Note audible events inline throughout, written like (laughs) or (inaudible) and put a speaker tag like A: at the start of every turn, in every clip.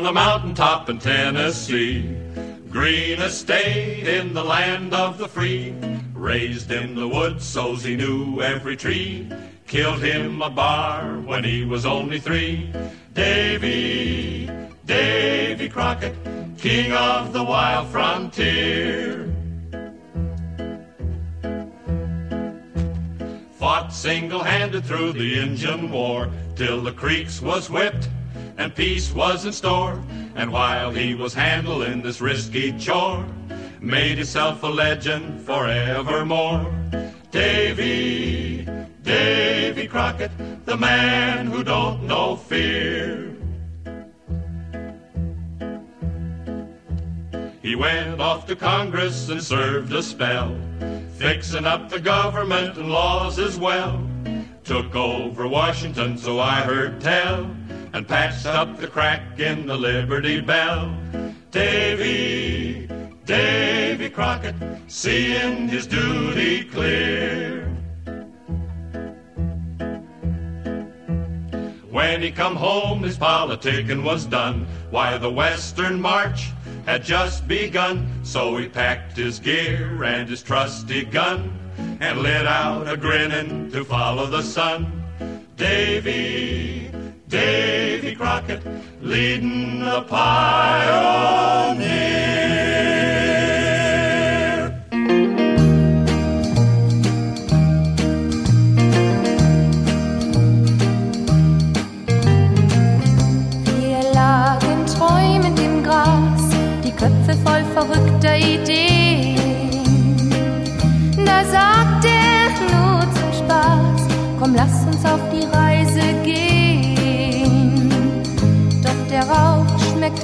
A: on a mountain top in Tennessee. Green estate in the land of the free. Raised in the woods so's he knew every tree. Killed him a bar when he was only three. Davy, Davy Crockett, king of the wild frontier. Fought single-handed through the Injun War till the creeks was whipped and peace was in store. And while he was handling this risky chore, made himself a legend forevermore. Davy, Davy Crockett, the man who don't know fear. He went off to Congress and served a spell, fixing up the government and laws as well. Took over Washington, so I heard tell, and patched up the crack in the Liberty Bell. Davy, Davy Crockett, seeing his duty clear. When he come home, his politicking was done. Why, the Western March had just begun. So he packed his gear and his trusty gun and lit out a grinning to follow the sun. Davy, Davy leading the pioneer.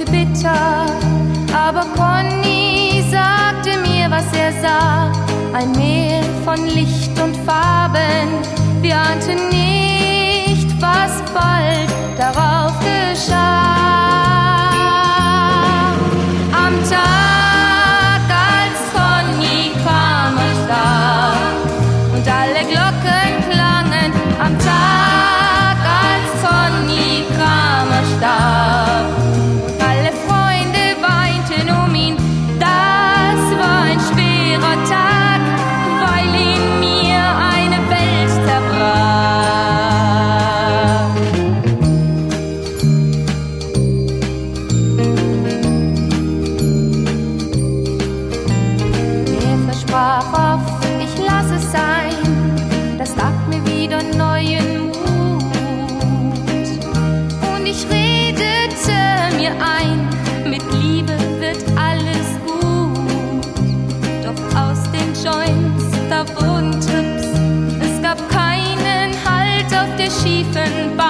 B: Bitter, aber Conny sagte mir, was er sah. Ein Meer von Licht und Farben, wir ahnten nicht, ich redete mir ein, mit Liebe wird alles gut. Doch aus den Joints, da wurden Tipps, es gab keinen Halt auf der schiefen Bahn.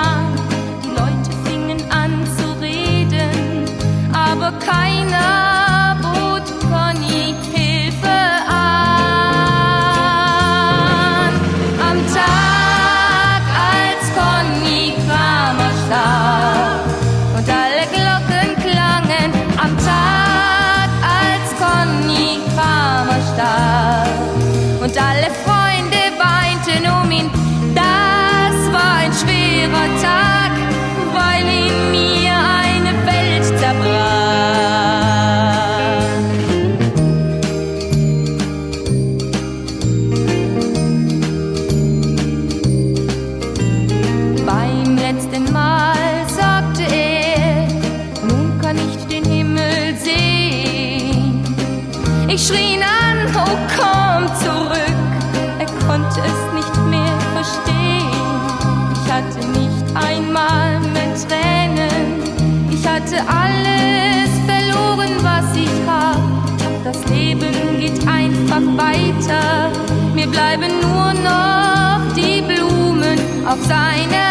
B: Blumen auf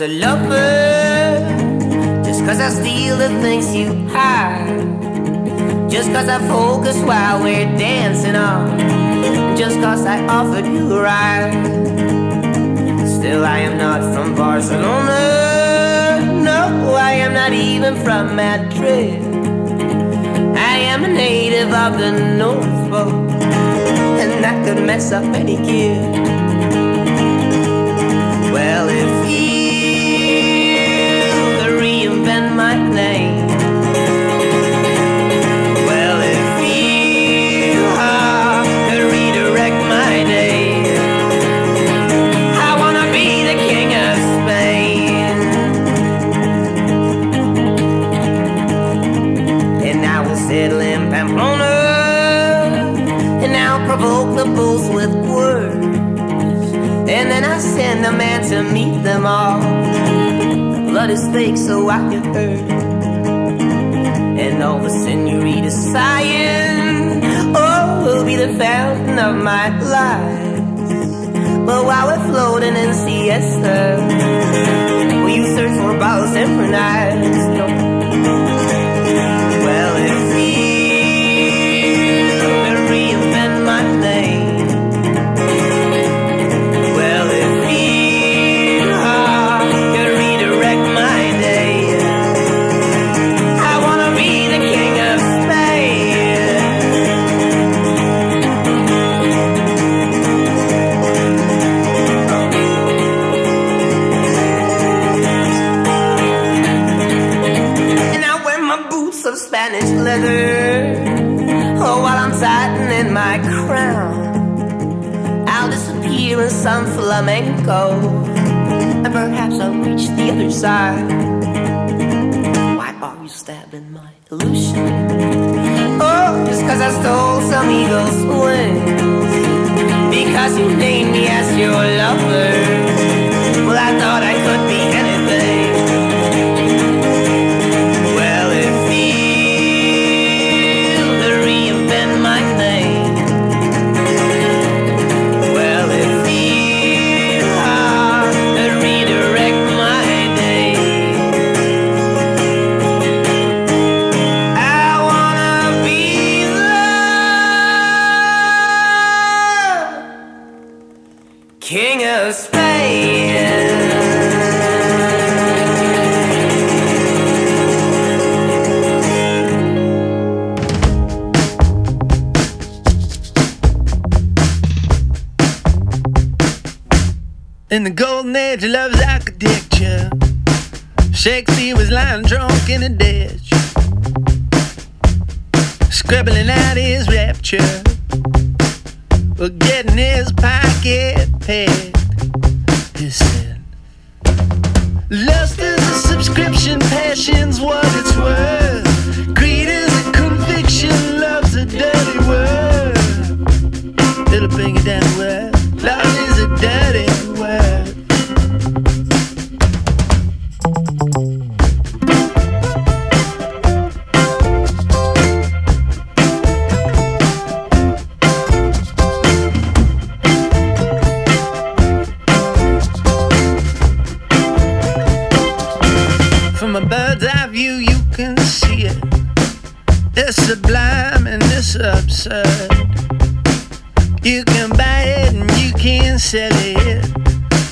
C: I a lover. Just cause I steal the things you hide. Just cause I focus while we're dancing on. Just cause I offered you a ride. Still, I am not from Barcelona. No, I am not even from Madrid. I am a native of the North Pole. And that could mess up any kid. Send a man to meet them all. Blood is fake, so I can hurt. And all the senoritas sighing, oh, will be the fountain of my life. But while we're floating in siesta, will you search for bottles synchronized? Some flamenco, and perhaps I'll reach the other side. Why are you stabbing my illusion? Oh, just cause I stole some eagle's wings. Because you named me as your lover.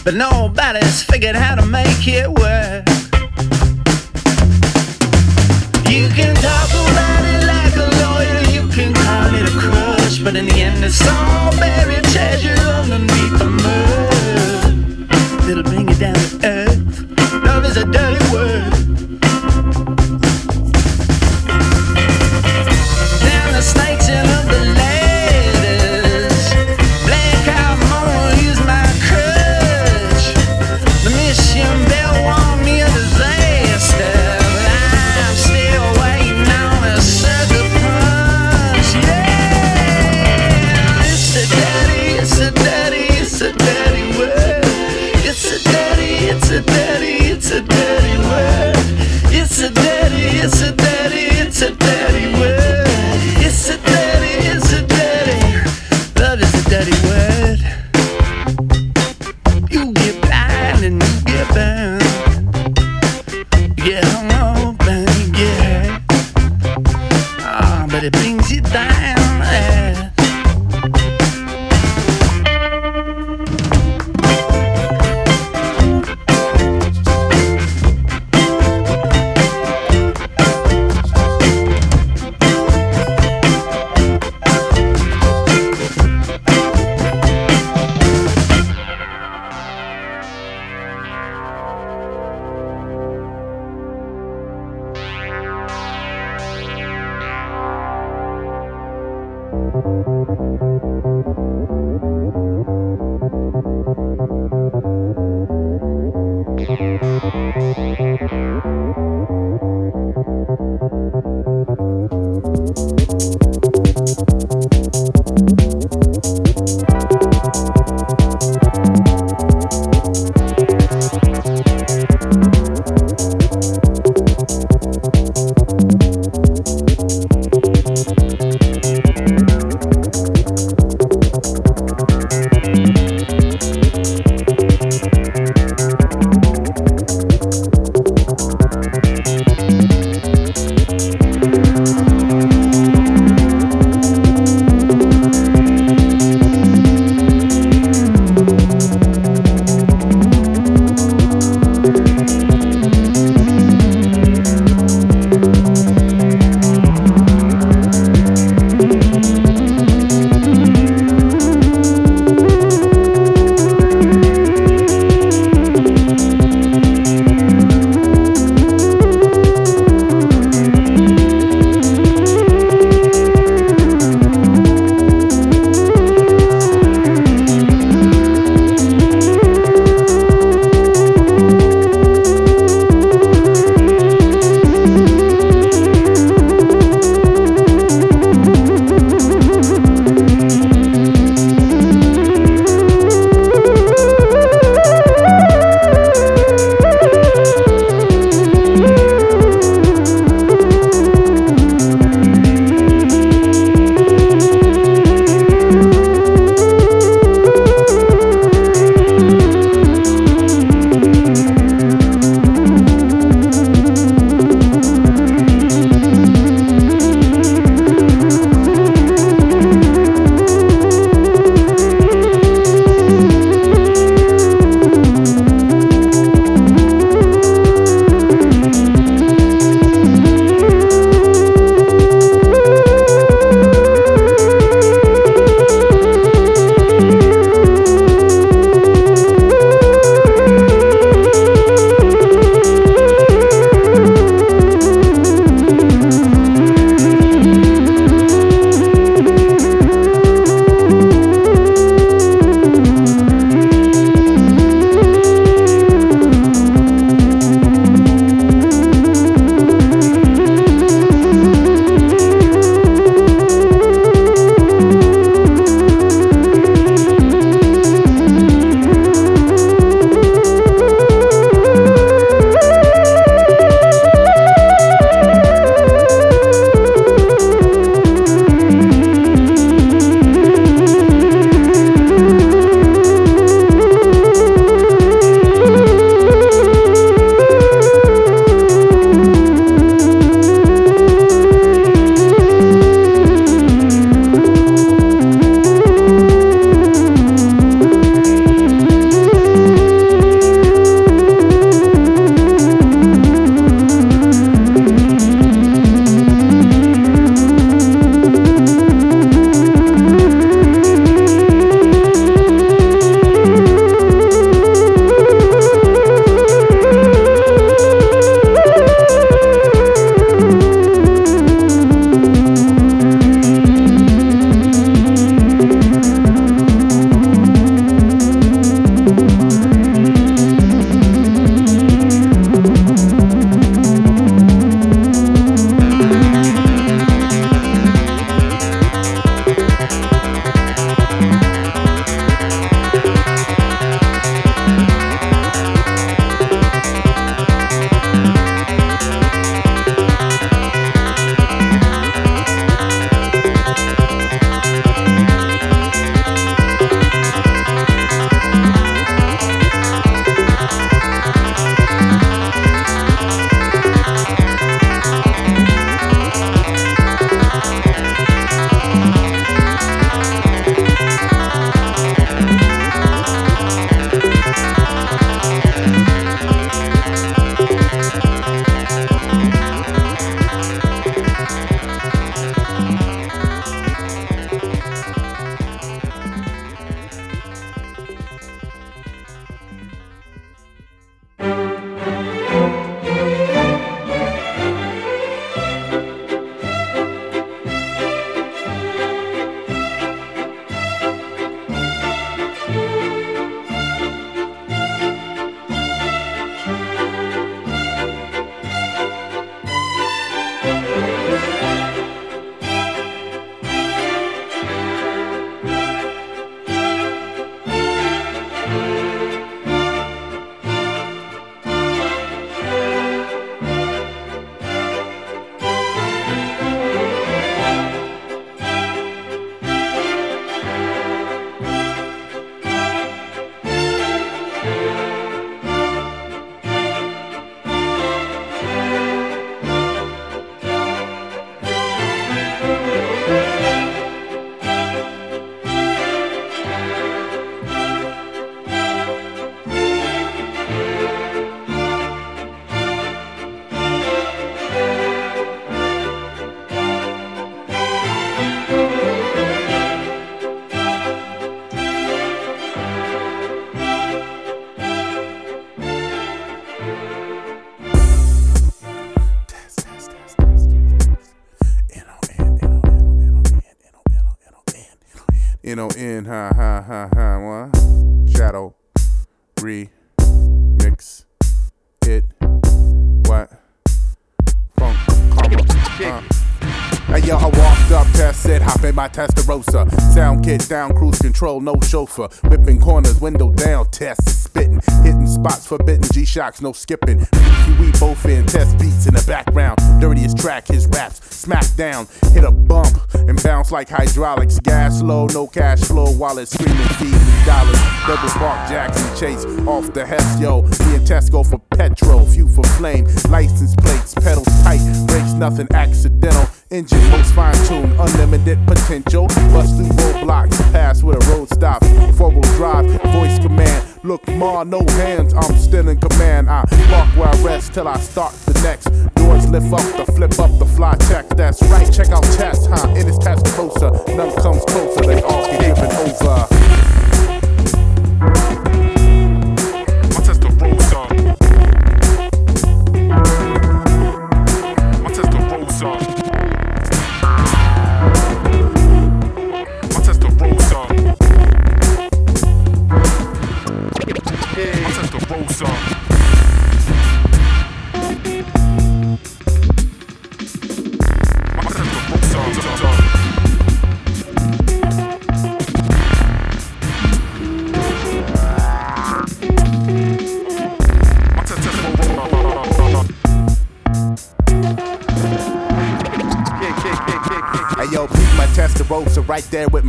D: But nobody's figured how to make it work. You can talk about it like a lawyer, you can call it a crush, but in the end, it's all buried treasure underneath the mud. It'll bring you down to earth. Love is a dirty
E: N O N, ha ha ha ha, what? Shadow, remix, my Testarossa. Sound kit down, cruise control, no chauffeur. Whipping corners, window down, test spitting. Hitting spots forbidden, G Shocks, no skipping. We both in, test beats in the background. Dirtiest track, his raps, smack down. Hit a bump and bounce like hydraulics. Gas low, no cash flow, wallet screaming, feed me dollars. Double park, Jackson Chase, off the Hess, yo. Me and Tesco for petrol, few for flame. License plates, pedals tight, brakes nothing accidental. Engine most fine tuned, unlimited potential. Bust through roadblocks, pass with a road stop. Four wheel drive, voice command. Look, ma, no hands, I'm still in command. I walk where I rest till I start the next. Doors lift up, the flip up, the fly check. That's right, check out test, huh? In his closer, none comes closer, they all get given over.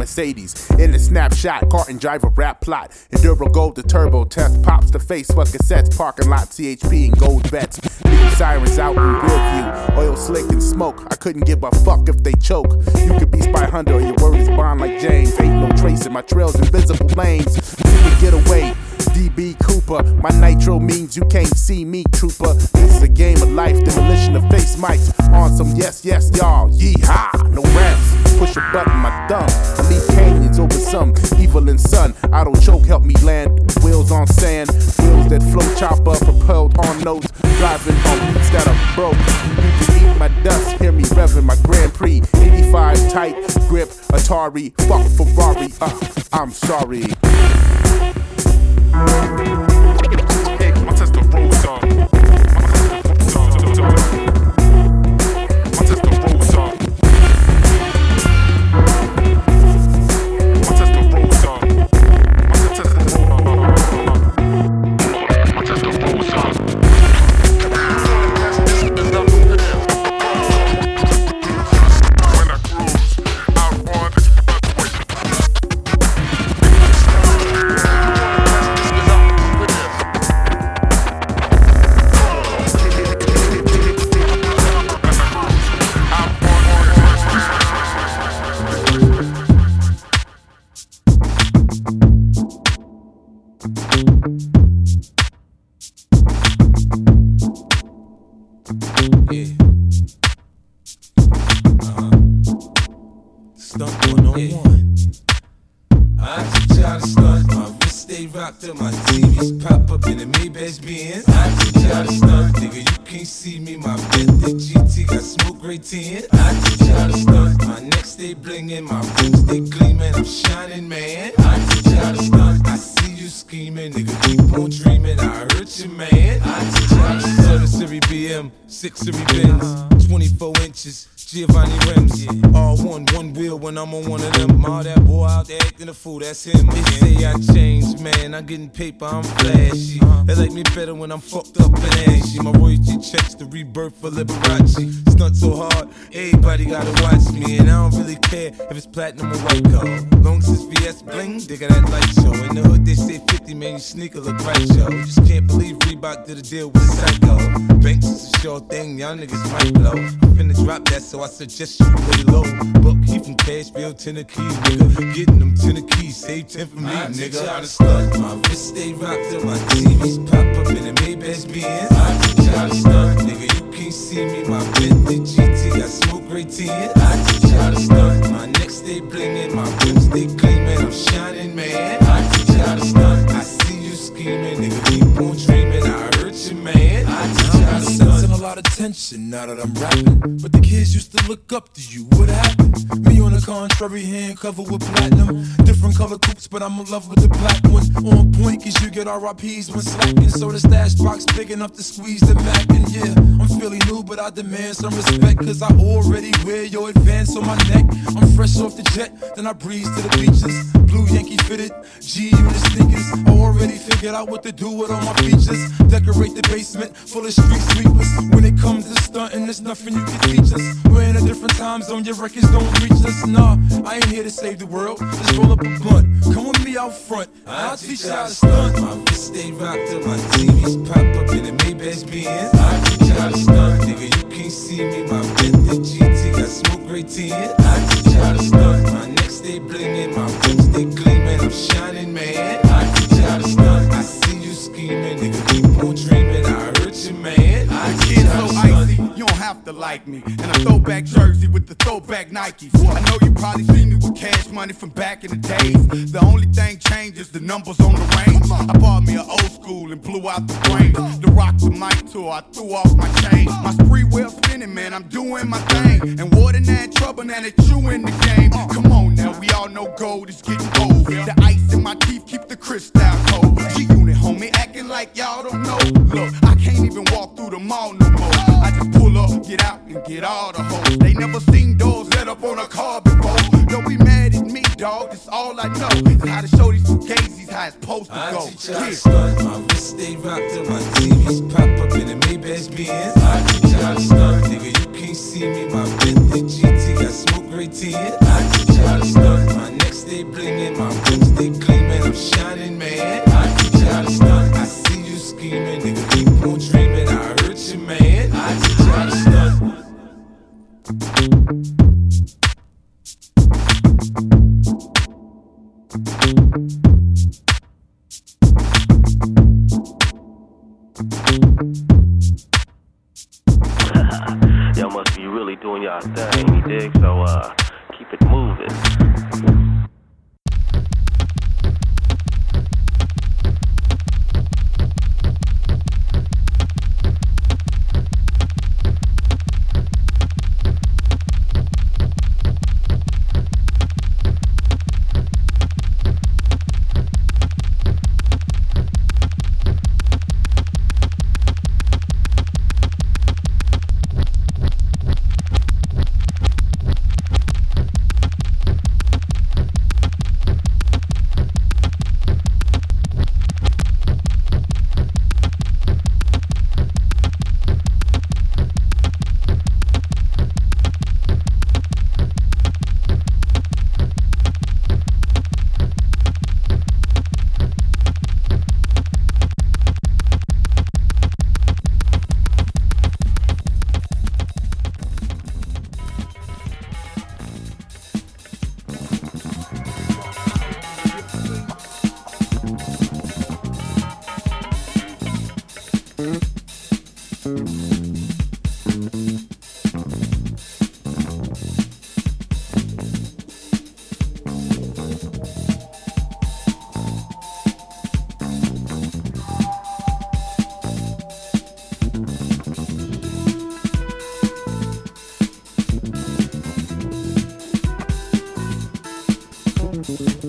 E: Mercedes. In the snapshot, carton driver rap plot. Enduro gold the turbo test. Pops the face for cassettes. Parking lot CHP and gold vets. Leave sirens out in rear view. Oil slick and smoke. I couldn't give a fuck if they choke. You could be Spy Hunter your word is bond like James. Ain't no trace in my trails, invisible lanes. You can get away. DB Cooper. My nitro means you can't see me, trooper. This is a game of life, demolition of face mics. On some yes, yes, y'all. Yeehaw, no ramps push a button, my thumb. I leave canyons over some evil and sun. I don't choke, help me land. Wheels on sand, wheels that flow, chopper propelled on notes. Driving on beats that are broke. You can eat my dust, hear me revving my Grand Prix. 85 tight grip, Atari, fuck Ferrari. Uh, I'm sorry.
F: That's when I'm fucked rebirth for Liberace. Stunt so hard, everybody gotta watch me. And I don't really care if it's platinum or white gold. Long since VS bling, they got that light show. In the hood, they say 50, man, you sneaker look right, yo. Just can't believe Reebok did a deal with Psycho. Banks is a sure thing, y'all niggas might blow. I'm finna drop that, so I suggest you lay low. Buck, he from Cashville, Tennessee, nigga. Getting them Tennessee, save 10 for me, I nigga. I to stunt, my wrist stay rocked up, my TVs pop up in the Maybach Benz. I teach y'all to stunt, nigga. Can't see me, my Bentley GT got smoke great tin. I teach y'all to stunt, my neck stay blingin', my rims stay gleamin'. I'm shining, man. I teach y'all to stunt. I see you scheming, nigga. Keep on dreaming. I hurt you, man. I teach y'all to stunt. Lot of tension now that I'm rapping. But the kids used to look up to you. What happened? Me on the contrary, hand covered with platinum. Different color coupes, but I'm in love with the black one. On point, cause you get RIPs when slacking. So the stash box big enough to squeeze the Mac. And yeah, I'm feeling new, but I demand some respect. Cause I already wear your advance on my neck. I'm fresh off the jet, then I breeze to the beaches. Blue Yankee fitted, G unit sneakers. I already figured out what to do with all my features. Decorate the basement full of street sweepers. When it comes to stunting, there's nothing you can teach us. We're in a different time zone, your records don't reach us. Nah, I ain't here to save the world. Just roll up a blunt. Come with me out front. I'll teach you how to stunt. My wrist stay rocked till my TVs pop up in the Maybach Benz. I'll teach you how to stunt. Nigga, you can't see me. My Bentley GT got smoke great tin. I'll
G: Nikes. I know you probably seen me with cash money from back in the days. The only thing changed is the numbers on the range. I bought me an old school and blew out the brain. The rock the mic tour, I threw off my chain. My Sprewell spinning, man, I'm doing my thing. And what water that trouble, now that you in the game. Come on now, we all know gold is getting old. The ice in my teeth keep the crystal cold. G Unit, homie, acting like y'all don't know. Look, I can't even walk through the mall no more. I just pull up, get out, and get all the hoes. They never seen doors let up on a car before. Don't be mad at me, dog. That's all I know. Is how to show these fugazis how it's supposed to
F: I
G: go.
F: teach you how to
G: Yeah.
F: stunt. My wrist stay rocked till my TVs pop up in the Maybach Benz. I teach how to stunt. Nigga, you can't see me. My Bentley GT got smoke great tin. I teach how to stunt. My neck stay blingin', my rims stay gleamin'. I'm shining, man. I teach how to stunt. I see you scheming, nigga. Keep on dreaming. I hurt you, man. I teach how to. (laughs)
H: y'all must be really doing y'all thing, you dig? So, uh, keep it moving.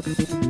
I: thank you.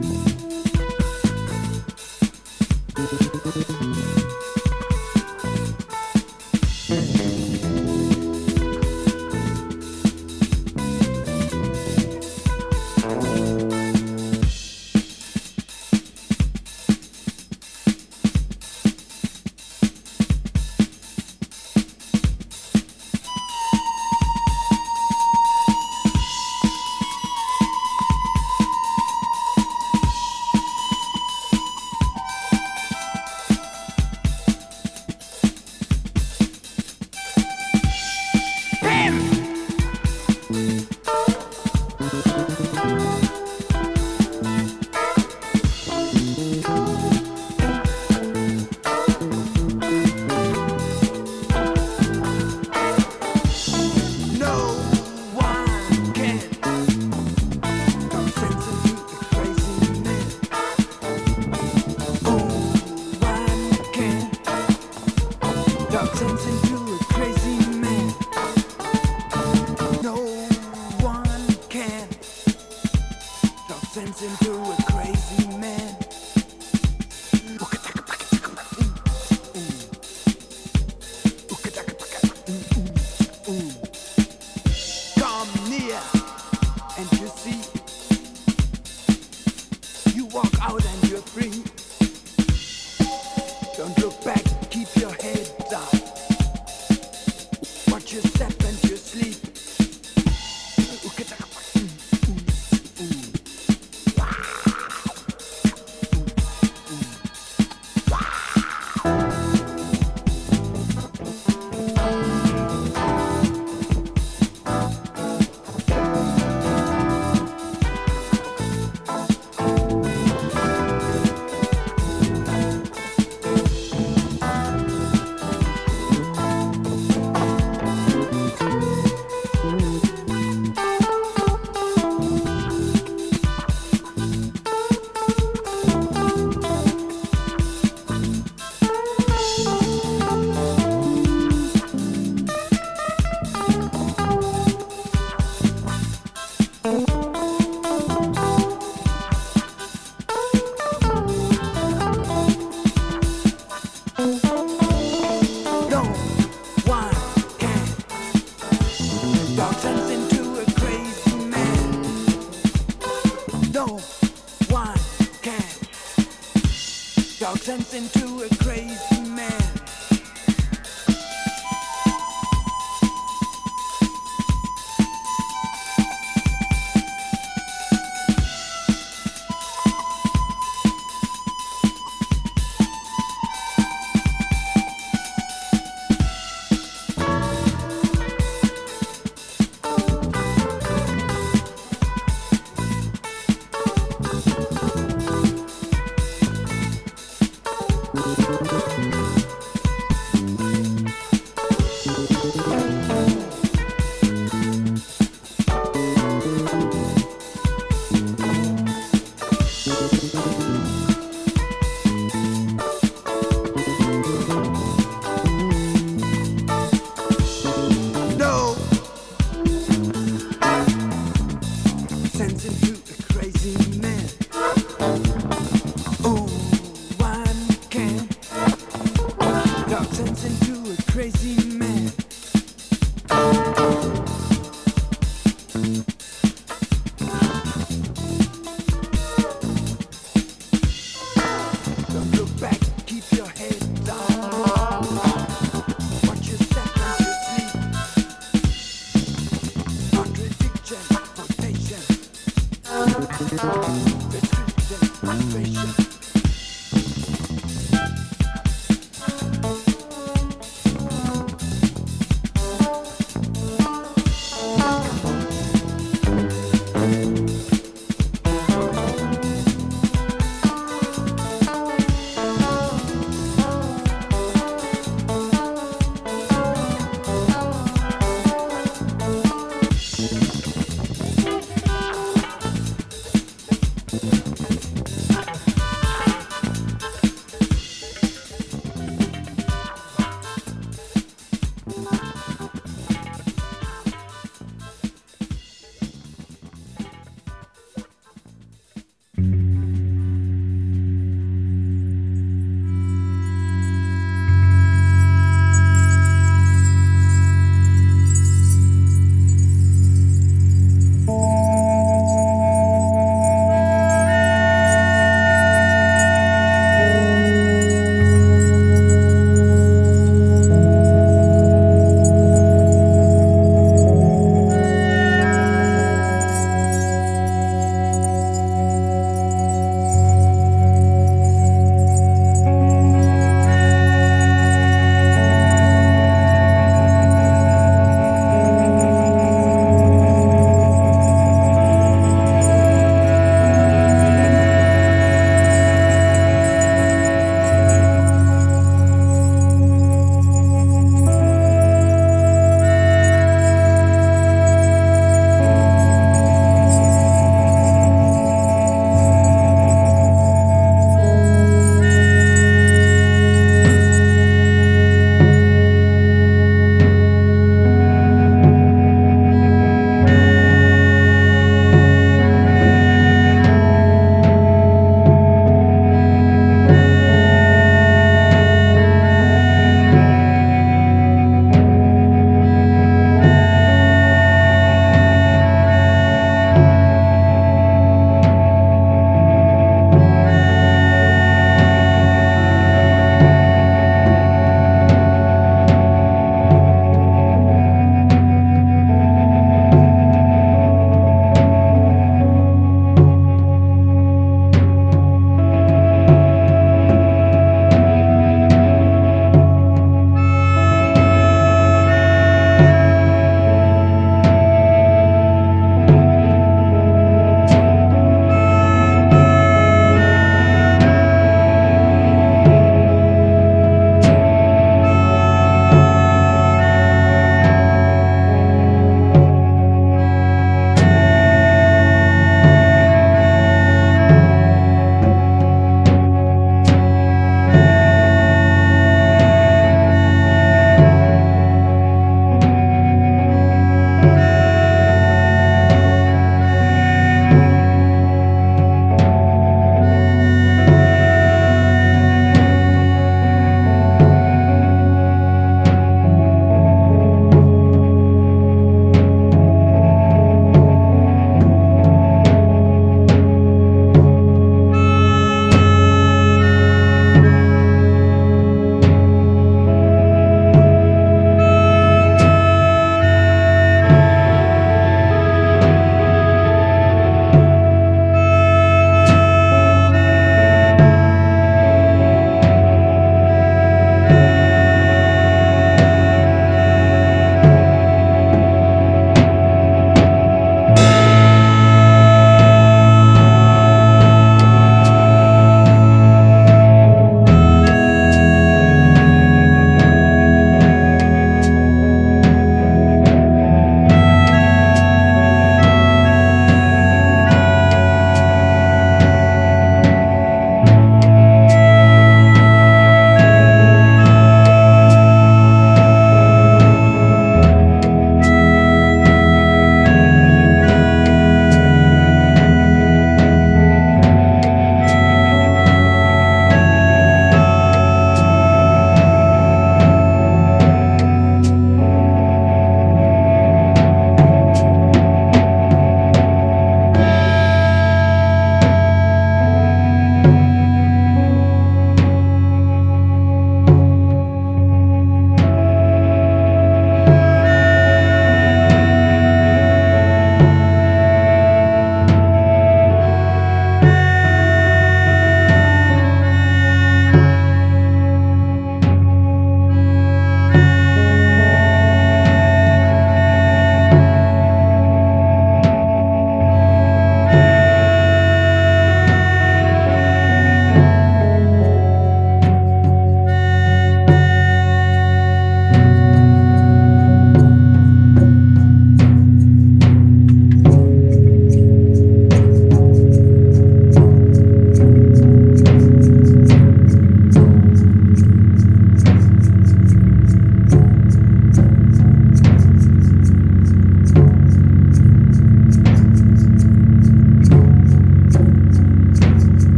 I: and you see, you walk out and you're free.